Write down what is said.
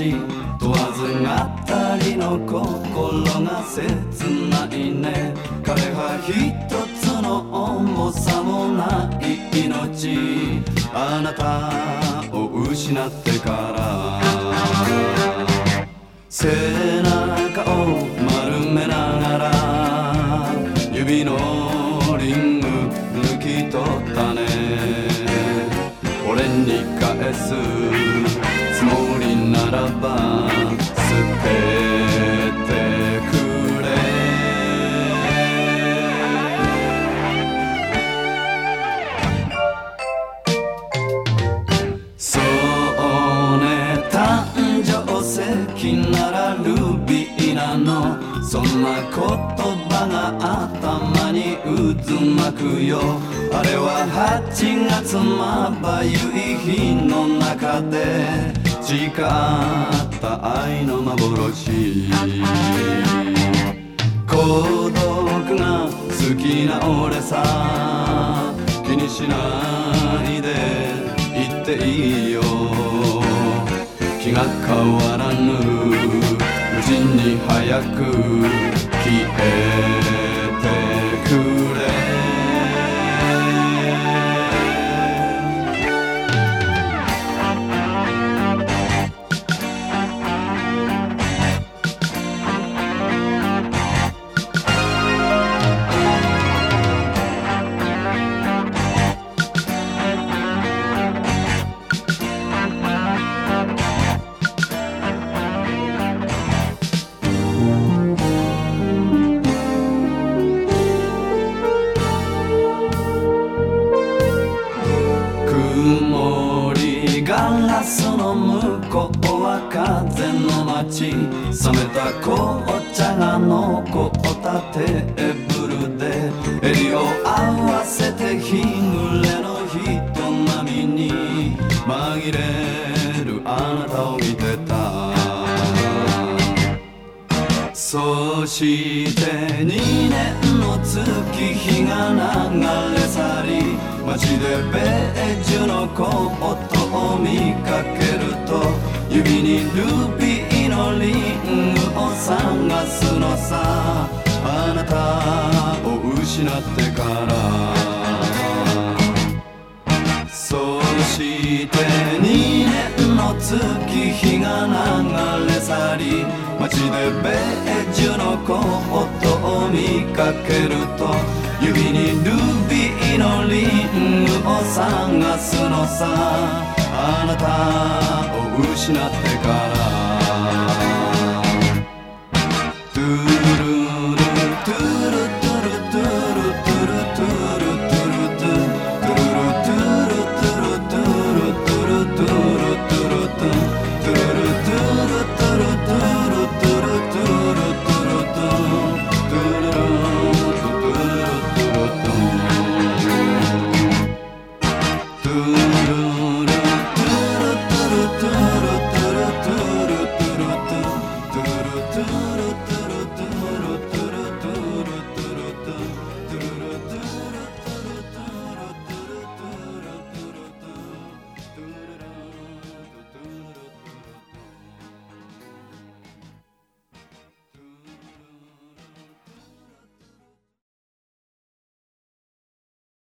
問わず語りの心が切ないね。彼は一つの重さもない命。あなたを失ってから。背中を丸めながら。指のリング抜き取ったね。俺に返すつもりならば捨ててくれ。そうね誕生石ならルビーなの。そんな言葉が頭に渦巻くよ。あれは8月まばゆい日の中で。誓った愛の幻孤独が好きな俺さ。気にしないで言っていいよ。気が変わらぬ。無事に早く消え。冷めた紅茶が残ったテーブルで襟を合わせて日暮れの人並みに紛れるあなたを見てたそして二年の月日が流れ去り街でベージュのコートを見かけると指にルビーのリングを探すのさあなたを失ってから。そして二年の月日が流れ去り街でベージュのコートを見かけると指にルビーのリングを探すのさあなたを失ってから。